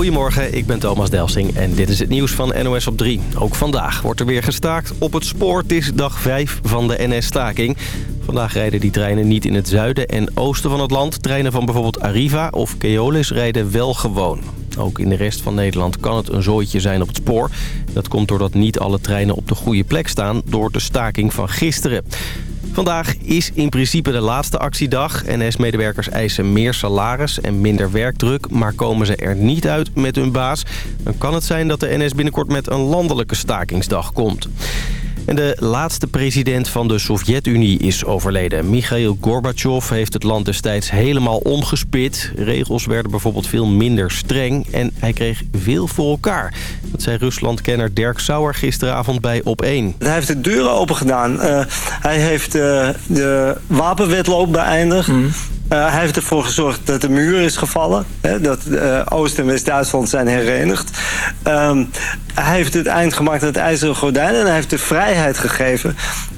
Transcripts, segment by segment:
Goedemorgen, ik ben Thomas Delsing en dit is het nieuws van NOS op 3. Ook vandaag wordt er weer gestaakt op het spoor. Het is dag 5 van de NS-staking. Vandaag rijden die treinen niet in het zuiden en oosten van het land. Treinen van bijvoorbeeld Arriva of Keolis rijden wel gewoon. Ook in de rest van Nederland kan het een zooitje zijn op het spoor. Dat komt doordat niet alle treinen op de goede plek staan door de staking van gisteren. Vandaag is in principe de laatste actiedag. NS-medewerkers eisen meer salaris en minder werkdruk... maar komen ze er niet uit met hun baas... dan kan het zijn dat de NS binnenkort met een landelijke stakingsdag komt. En de laatste president van de Sovjet-Unie is overleden. Mikhail Gorbachev heeft het land destijds helemaal omgespit. Regels werden bijvoorbeeld veel minder streng en hij kreeg veel voor elkaar. Dat zei Rusland-kenner Dirk Sauer gisteravond bij Op1. Hij heeft de deuren open gedaan. Eh, hij heeft uh, de wapenwetloop beëindigd. Mm. Eh, hij heeft ervoor gezorgd dat de muur is gevallen. Hè, dat eh, Oost- en West-Duitsland zijn herenigd. Ehm, hij heeft het eind gemaakt aan het ijzeren gordijn. En hij heeft de vrijheid gegeven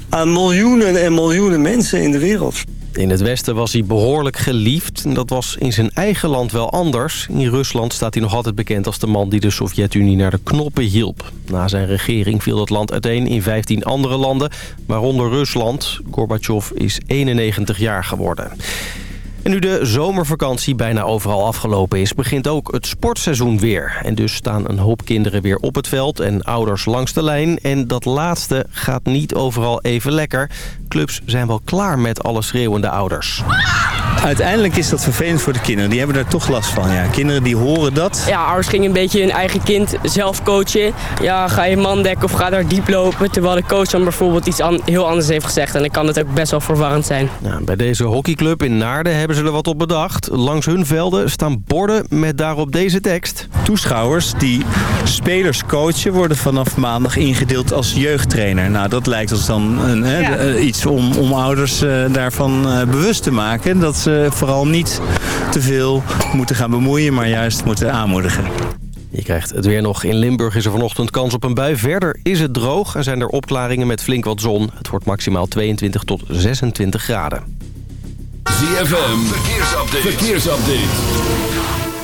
aan miljoenen en miljoenen mensen in de wereld. In het Westen was hij behoorlijk geliefd. En dat was in zijn eigen land wel anders. In Rusland staat hij nog altijd bekend als de man die de Sovjet-Unie naar de knoppen hielp. Na zijn regering viel dat land uiteen in 15 andere landen, waaronder Rusland. Gorbachev is 91 jaar geworden. En nu de zomervakantie bijna overal afgelopen is, begint ook het sportseizoen weer. En dus staan een hoop kinderen weer op het veld en ouders langs de lijn. En dat laatste gaat niet overal even lekker. Clubs zijn wel klaar met alle schreeuwende ouders. Uiteindelijk is dat vervelend voor de kinderen. Die hebben daar toch last van. Ja. Kinderen die horen dat. Ja, ouders gingen een beetje hun eigen kind zelf coachen. Ja, ga je man dekken of ga daar diep lopen. Terwijl de coach dan bijvoorbeeld iets heel anders heeft gezegd. En dan kan het ook best wel verwarrend zijn. Nou, bij deze hockeyclub in Naarden hebben ze er wat op bedacht. Langs hun velden staan borden met daarop deze tekst. Toeschouwers die spelers coachen worden vanaf maandag ingedeeld als jeugdtrainer. Nou, dat lijkt ons dan een, eh, iets om, om ouders eh, daarvan eh, bewust te maken. Dat ze eh, vooral niet te veel moeten gaan bemoeien, maar juist moeten aanmoedigen. Je krijgt het weer nog. In Limburg is er vanochtend kans op een bui. Verder is het droog en zijn er opklaringen met flink wat zon. Het wordt maximaal 22 tot 26 graden. ZFM, verkeersupdate. verkeersupdate.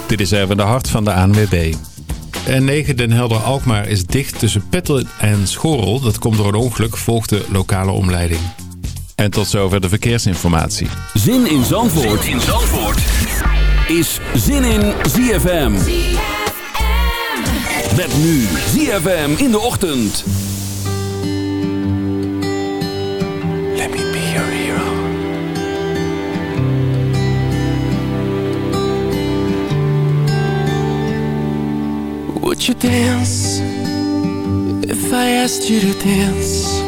Dit is even de hart van de ANWB. En 9 Den Helder-Alkmaar is dicht tussen Petten en Schorrel. Dat komt door een ongeluk, volgt de lokale omleiding. En tot zover de verkeersinformatie. Zin in Zandvoort, is Zin in ZFM. ZFM. Met nu ZFM in de ochtend. Let me be your hero. Would you dance if I asked you to dance?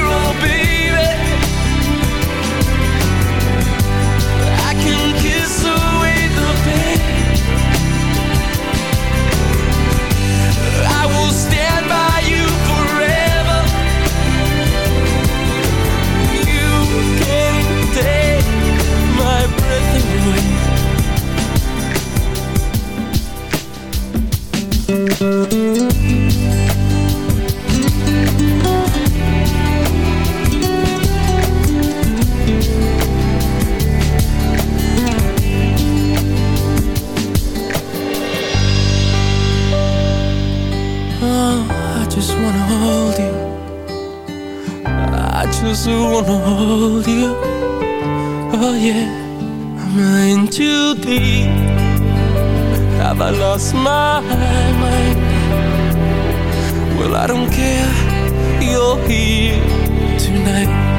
closeness, I wanna hold you Oh yeah i Am I in too deep? Have I lost my mind? Well, I don't care You're here tonight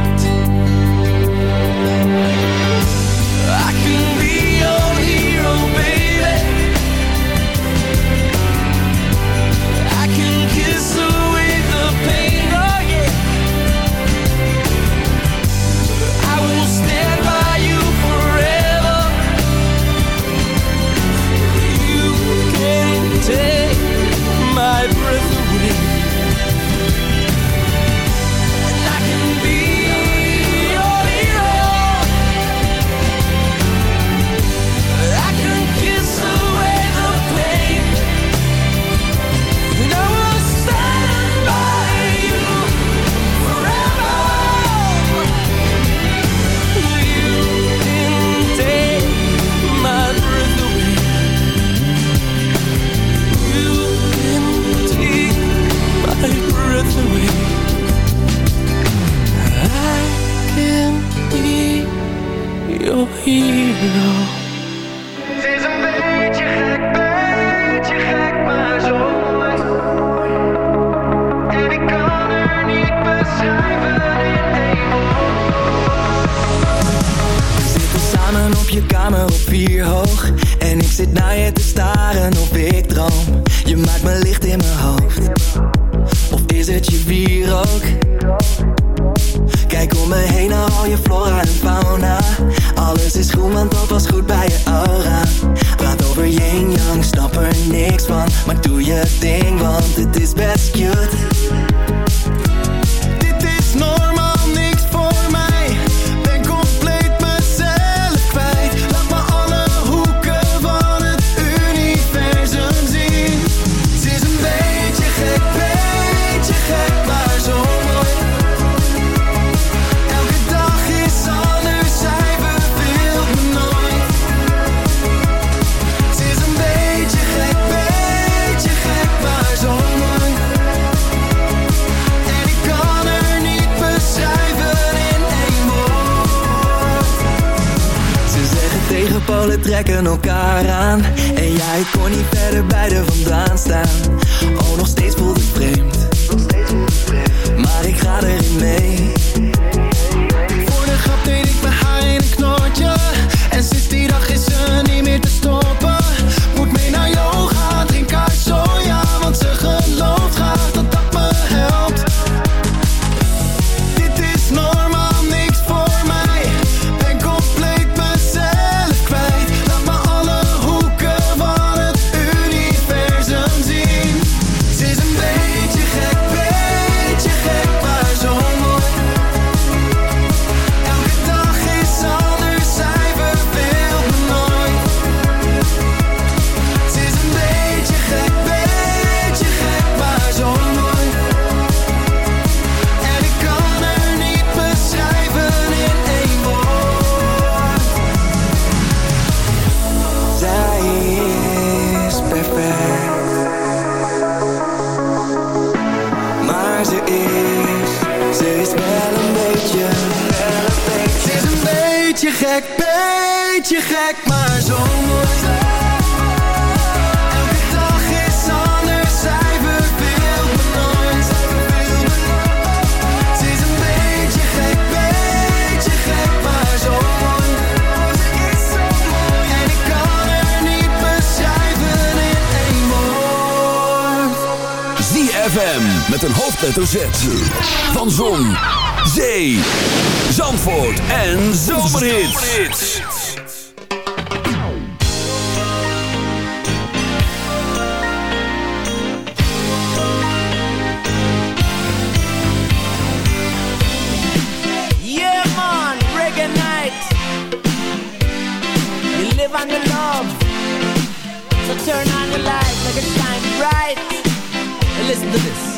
Het is een beetje gek, beetje gek, maar zo. En ik kan er niet beschrijven in één woord. We zitten samen op je kamer op vier hoog. En ik zit naar je te staren of ik droom. Je maakt mijn licht in mijn hoofd, of is het je bier ook? Kijk om me heen naar al je flora en fauna. Alles is goed, want dat was goed bij je aura Praat over yin-yang, snap er niks van Maar doe je ding, want het is best cute En jij kon niet verder bij de vandaan staan Oh, nog steeds voelt het vreemd beetje gek, beetje gek, maar zo mooi. Elke dag is anders, zij verveelt me nooit. Het is een beetje gek, beetje gek, maar zo mooi. En ik kan er niet beschrijven in één woord. ZFM met een hoofdletter zet van Zon. Zee, Zandvoort en Zomerhits. Yeah man, reggae night. You live on the love. So turn on the light, make it shine bright. And listen to this.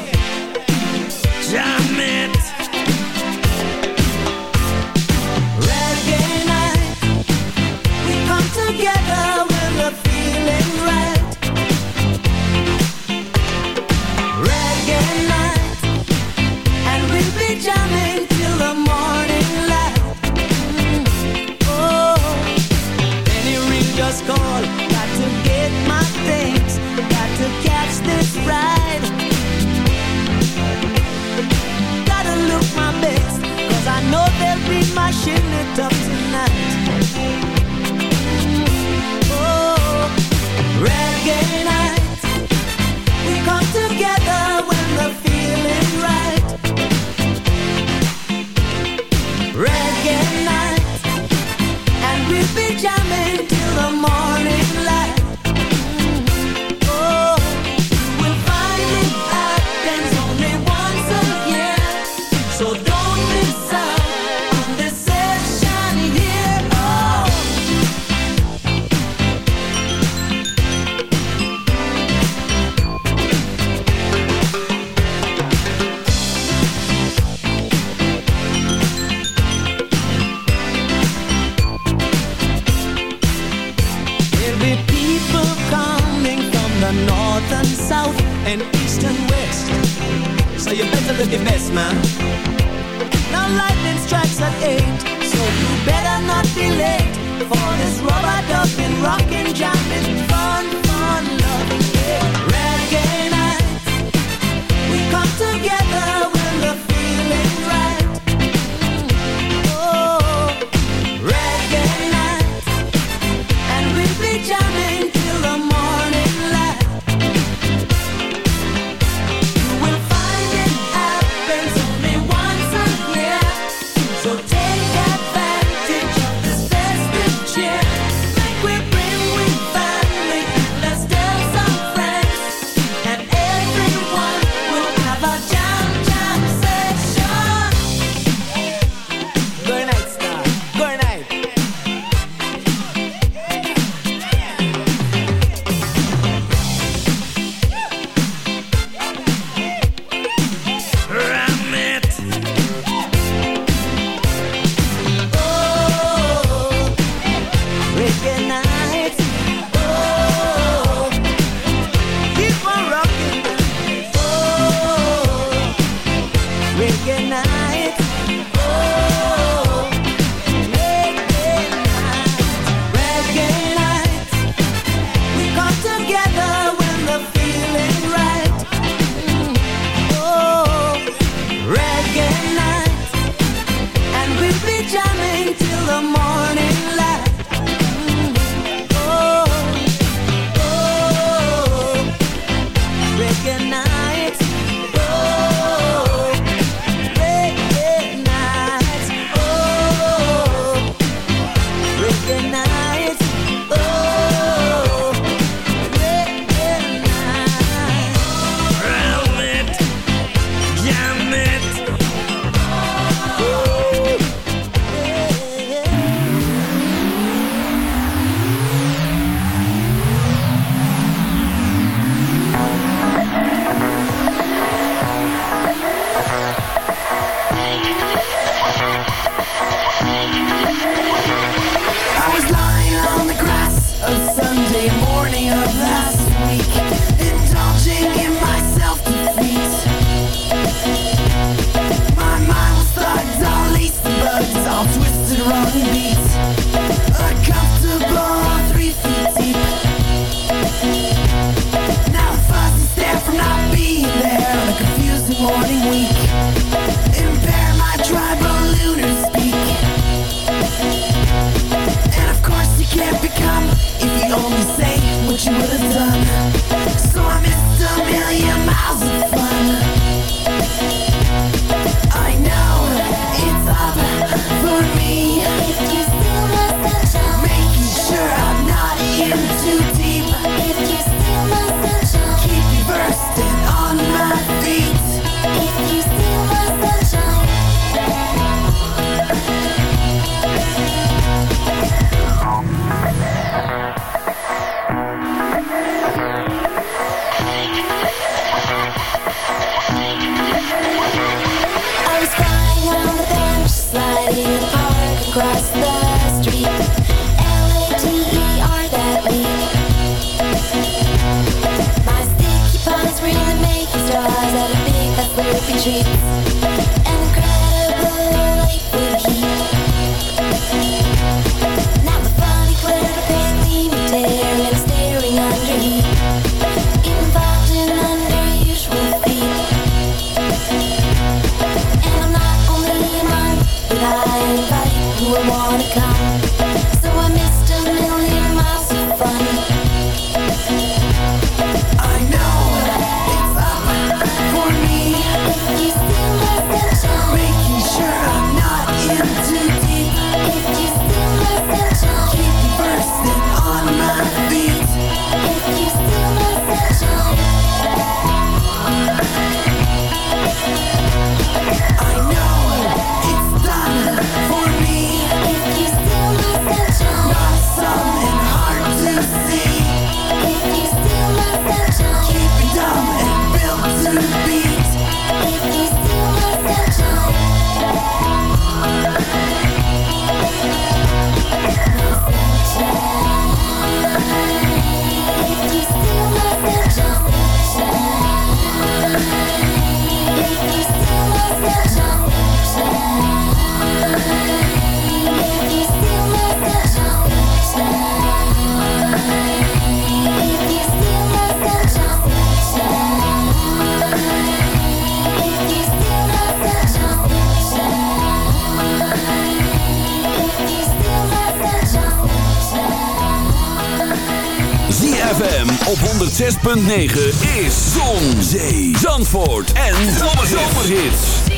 106.9 is Zon, Zee, Zandvoort en Zomerhits.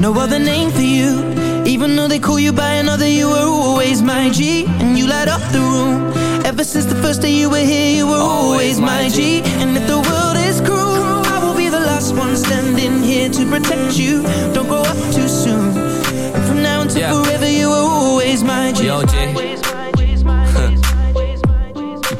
No other name for you. Even though they call you by another, you were always my G. And you light up the room. Ever since the first day you were here, you were always my G. And if the world is cruel, I will be the last one standing here to protect you. Don't grow up too soon. And from now until yeah. forever, you were always my G. Yo, G.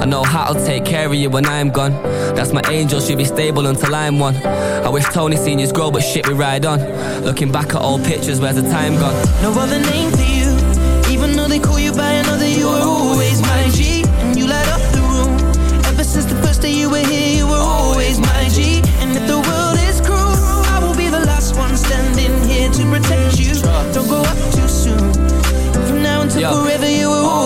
I know how to take care of you when I'm gone. That's my angel, she'll be stable until I'm one. I wish Tony seniors grow, but shit, we ride on. Looking back at old pictures, where's the time gone? No other name to you, even though they call you by another, you were always my G. And you light up the room. Ever since the first day you were here, you were always my G. And if the world is cruel, I will be the last one standing here to protect you. Don't go up too soon. From now until Yo. forever, you were always oh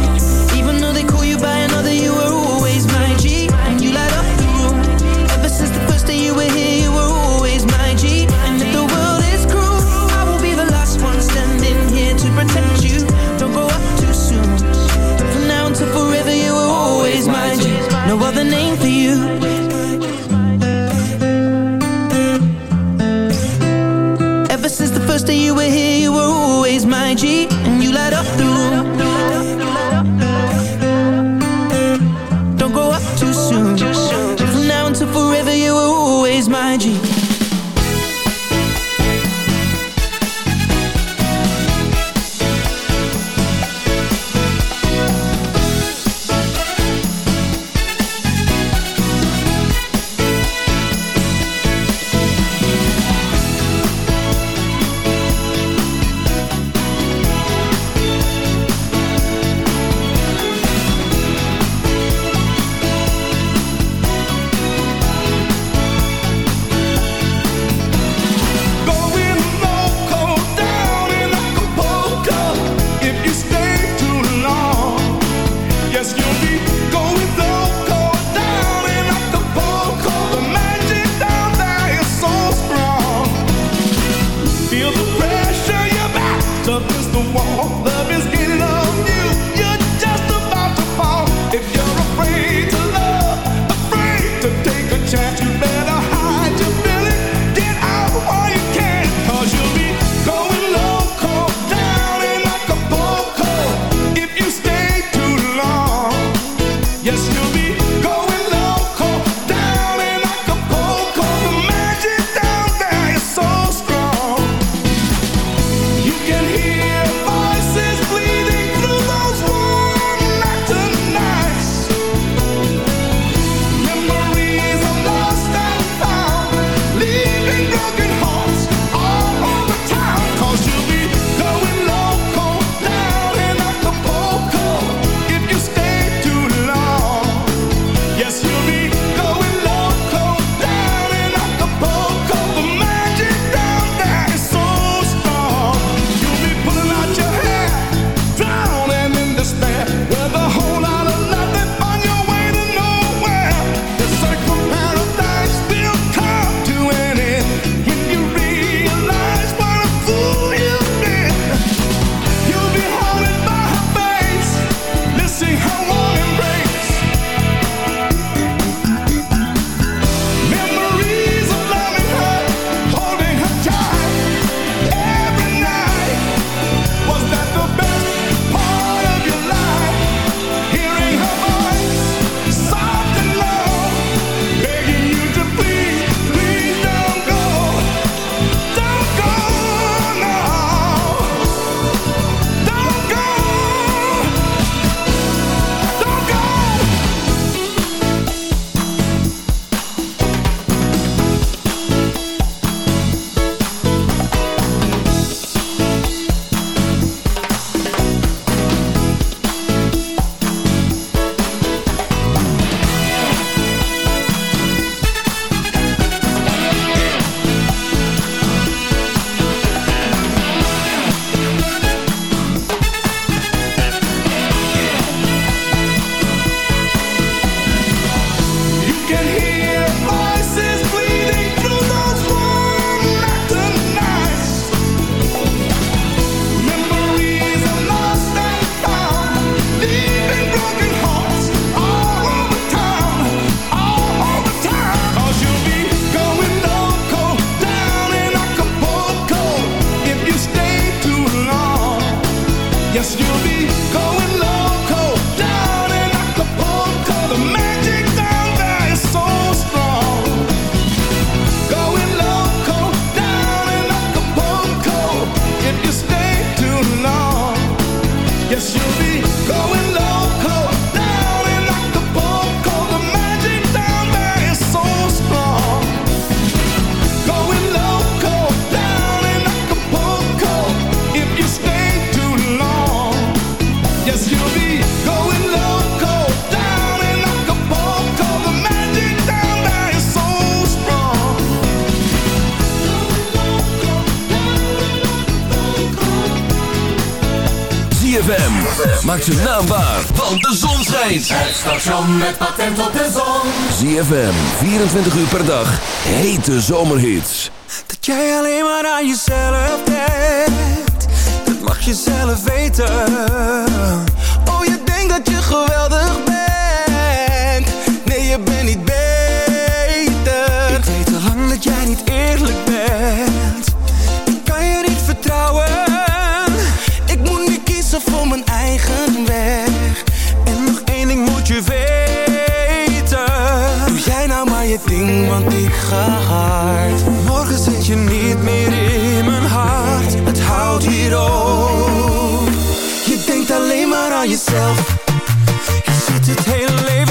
Yes, you'll be Maak ze naambaar, want de zon schijnt. Het station met patent op de zon. ZFM, 24 uur per dag. Hete zomerhits. Dat jij alleen maar aan jezelf denkt. Dat mag je zelf weten. Oh, je denkt dat je geweldig bent want ik ga hard. Morgen zit je niet meer in mijn hart, het houdt hier op. Je denkt alleen maar aan jezelf, je zit het hele leven.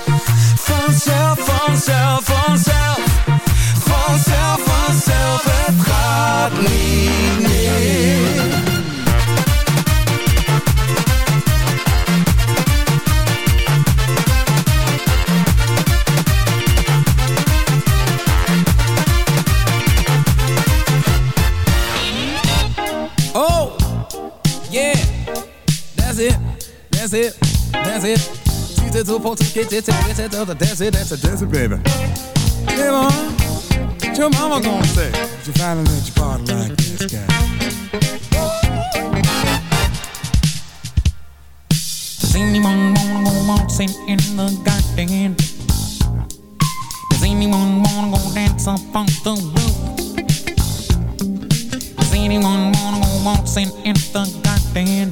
Desert, She's the two to get this and this and other dance that's a dance baby. Hey, mama, what your mama gonna say? you finally let you party like this guy. Does anyone wanna go waltzing in the garden? Does anyone wanna go dance up on the roof? Does anyone wanna go waltzing in the garden?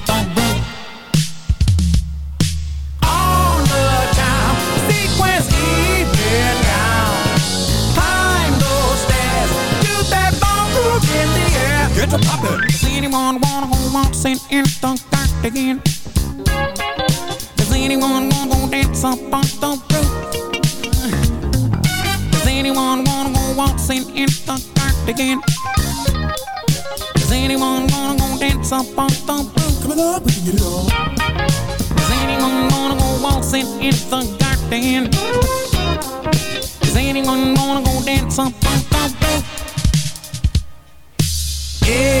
anyone wanna go waltzing in the cardigan? Does anyone wanna go dance up on the roof? Does anyone wanna go waltzing in the cardigan? Does anyone wanna go dance up on the roof? Coming up, we can get it on. Does anyone wanna go waltzing in the garden? Does anyone wanna go dance up on the roof? Yeah.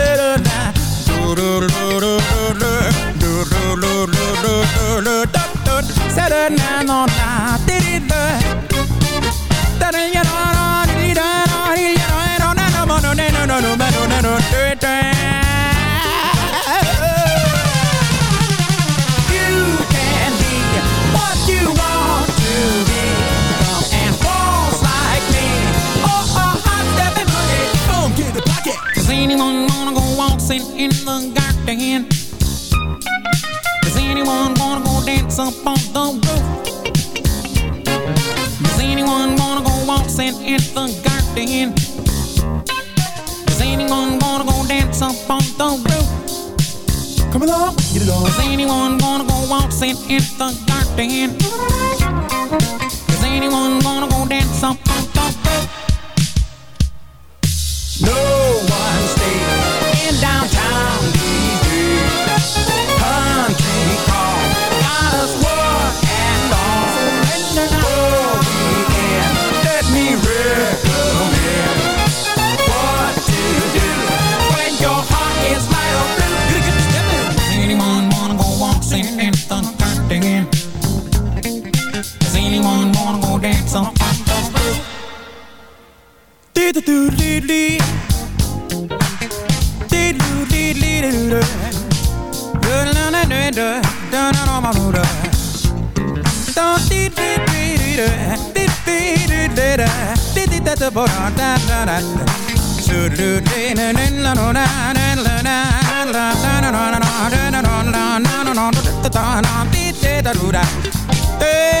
Do it. dancing in the garden. Does anyone wanna go dance up on the roof? Does anyone wanna go waltzing in the garden? Does anyone wanna go dance up on the roof? Come along, get along. Does anyone wanna go waltzing in the garden? Does anyone wanna go dance up Hey!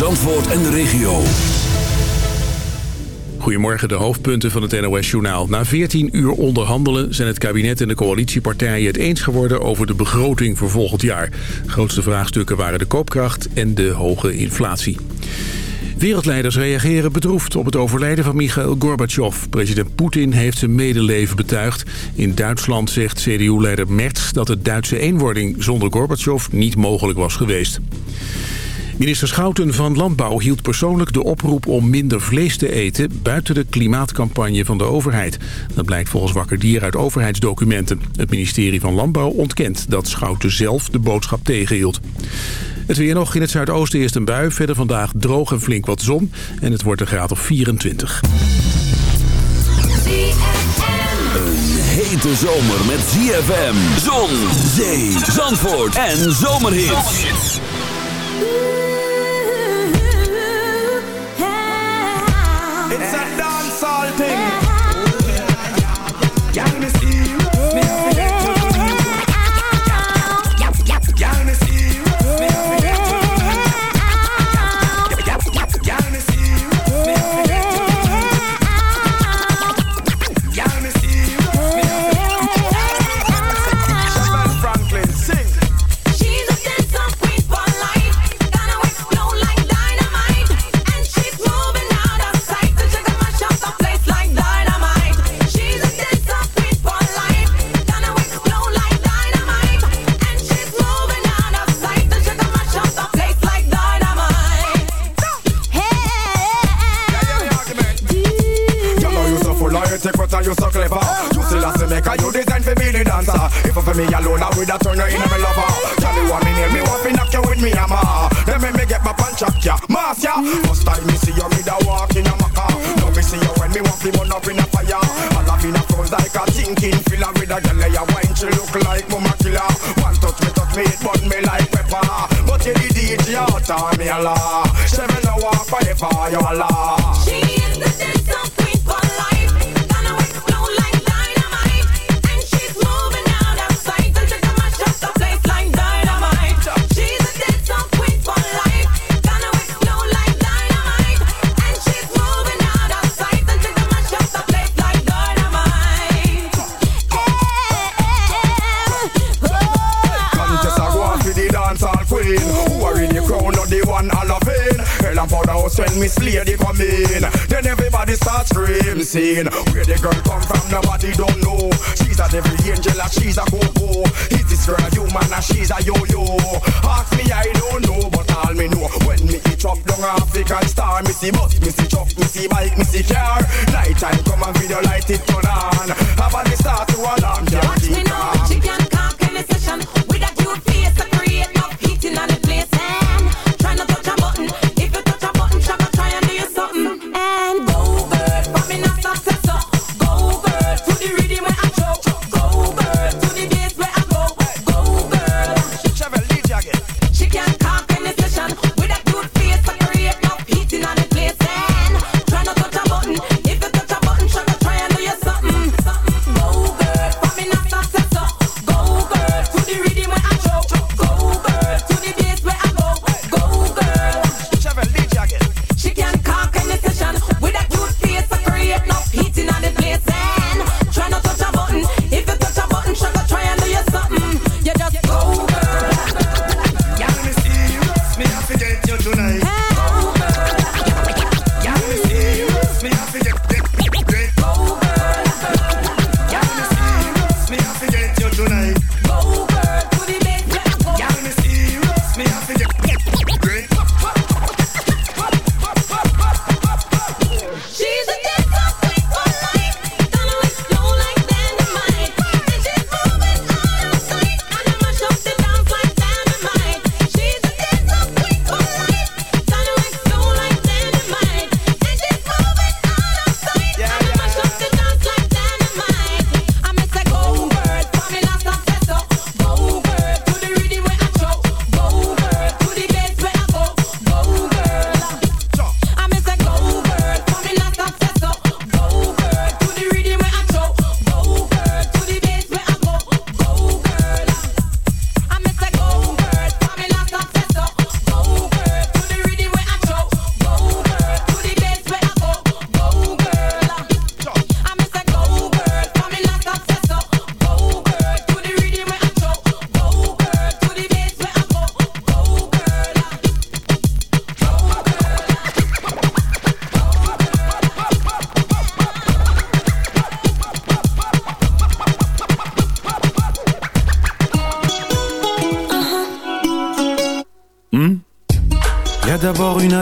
Zandvoort en de regio. Goedemorgen, de hoofdpunten van het NOS-journaal. Na 14 uur onderhandelen zijn het kabinet en de coalitiepartijen het eens geworden over de begroting voor volgend jaar. Grootste vraagstukken waren de koopkracht en de hoge inflatie. Wereldleiders reageren bedroefd op het overlijden van Michael Gorbachev. President Poetin heeft zijn medeleven betuigd. In Duitsland zegt CDU-leider Merz dat de Duitse eenwording zonder Gorbachev niet mogelijk was geweest. Minister Schouten van Landbouw hield persoonlijk de oproep om minder vlees te eten buiten de klimaatcampagne van de overheid. Dat blijkt volgens Wakker Dier uit overheidsdocumenten. Het ministerie van Landbouw ontkent dat Schouten zelf de boodschap tegenhield. Het weer nog in het zuidoosten eerst een bui, verder vandaag droog en flink wat zon en het wordt een graad of 24. hete zomer met ZFM, zon, zee, zandvoort en zomerhit. thing run on. Have a start to run.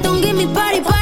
Don't give me body, body.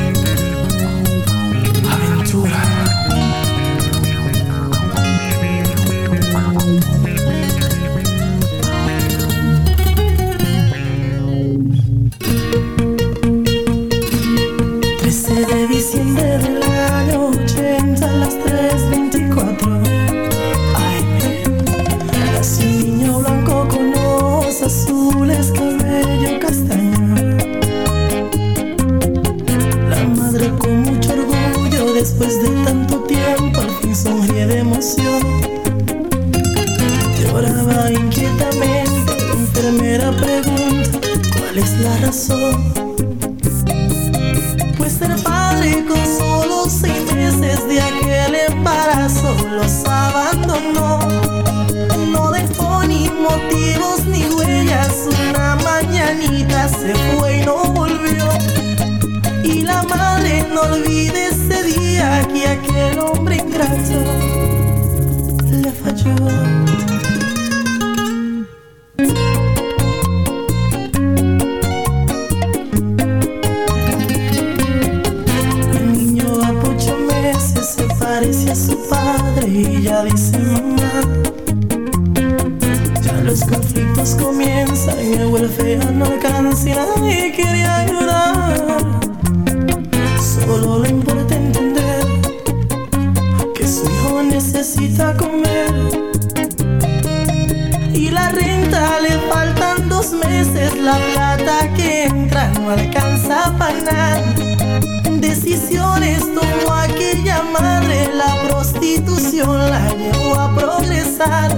institución la llevó a progresar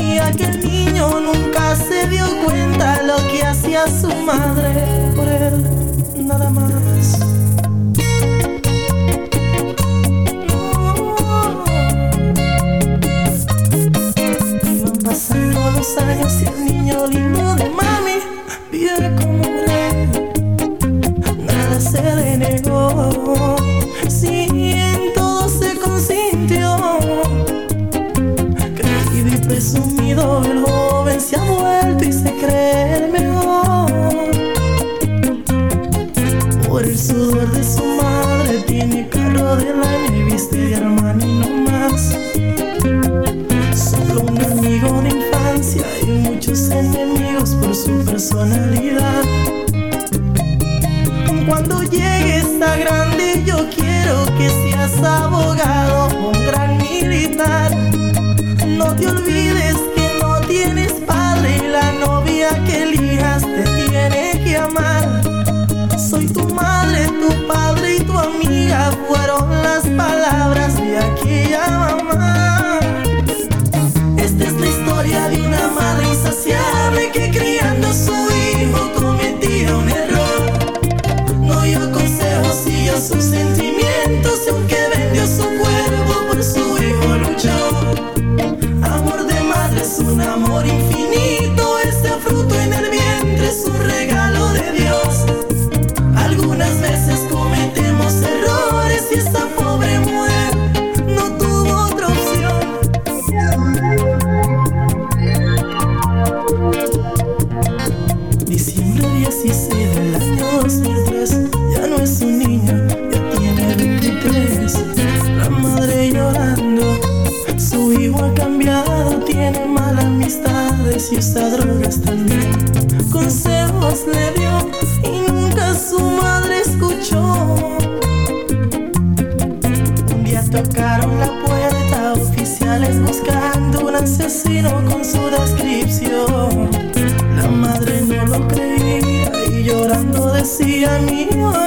y aquel niño nunca se dio cuenta lo que hacía su madre por él, nada más. Iban pasando los años y el niño lindo de más abogado, un gran militar. No te olvides que no tienes padre y la novia que elijas te tiene que amar. Soy tu madre, tu padre y tu amiga fueron las palabras de Aquí aquella Diciembre 16 del año 2003, ya no es un niño, ya tiene 23. La madre llorando, su hijo ha cambiado, tiene malas amistades y usa drogas también. Consejos le dio y nunca su madre escuchó. Un día tocaron la puerta, oficiales buscando un asesino con su destino parecía mío.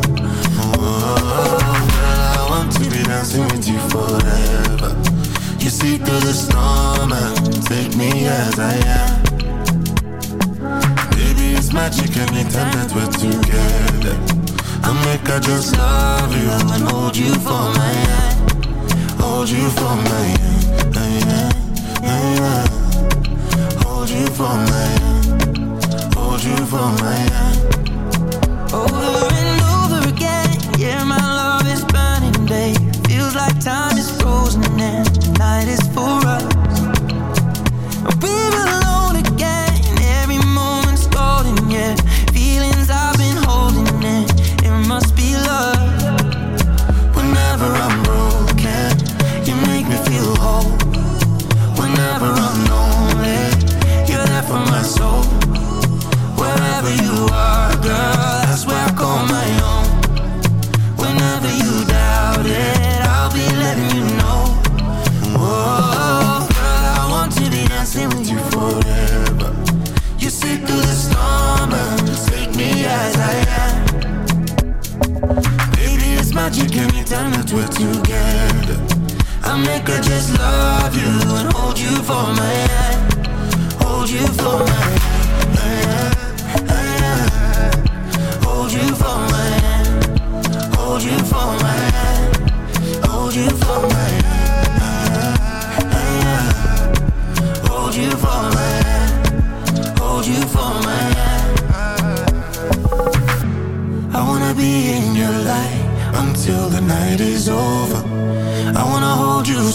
Girl, I want to be dancing with you forever You see through the storm and take me as I am Baby, it's magic anytime that we're together I make I just love you and hold you for my hand Hold you for my hand, yeah, hand, Hold you for my hand Hold you for my hand Oh, yeah, my love is burning, babe. Feels like time is frozen and night is for us. I am Baby, it's magic that we're together I make her just love you and hold you for my hand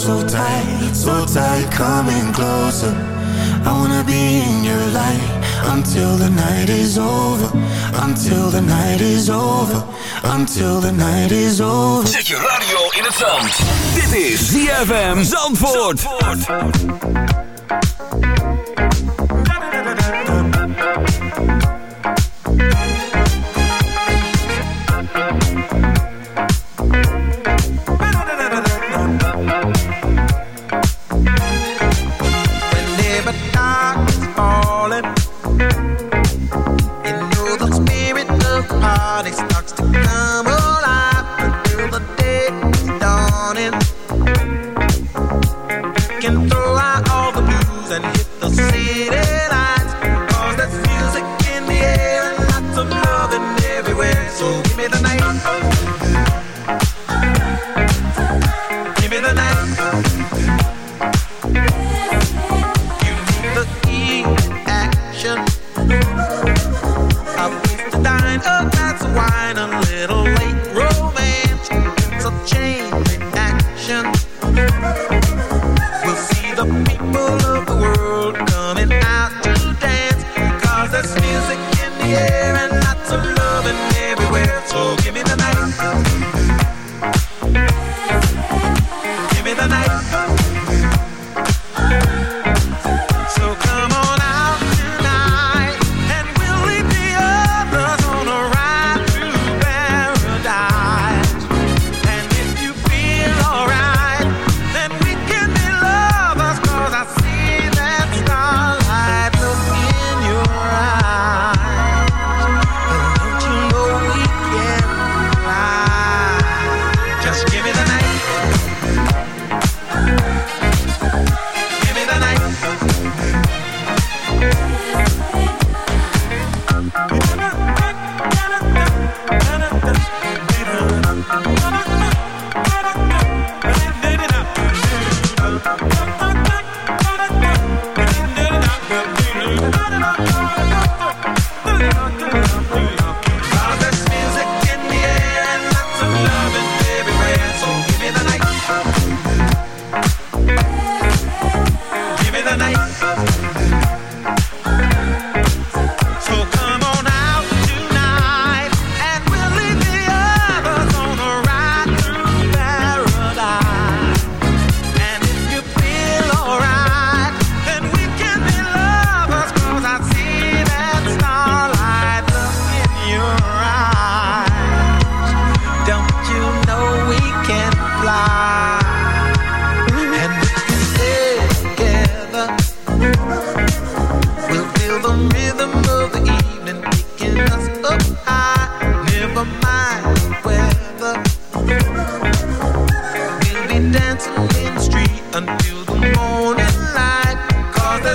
so tight, so tight, coming closer I wanna be in your light Until the night is over Until the night is over Until the night is over Zet je radio in het zand Dit is ZFM Zandvoort. Zandvoort.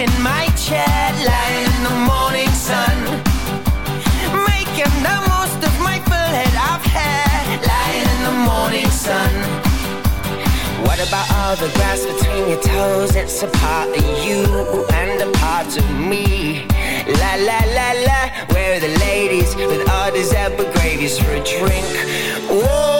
in my chair, lying in the morning sun, making the most of my full head of hair, lying in the morning sun. What about all the grass between your toes? It's a part of you and a part of me. La la la la, where are the ladies with all these gravies for a drink? Whoa.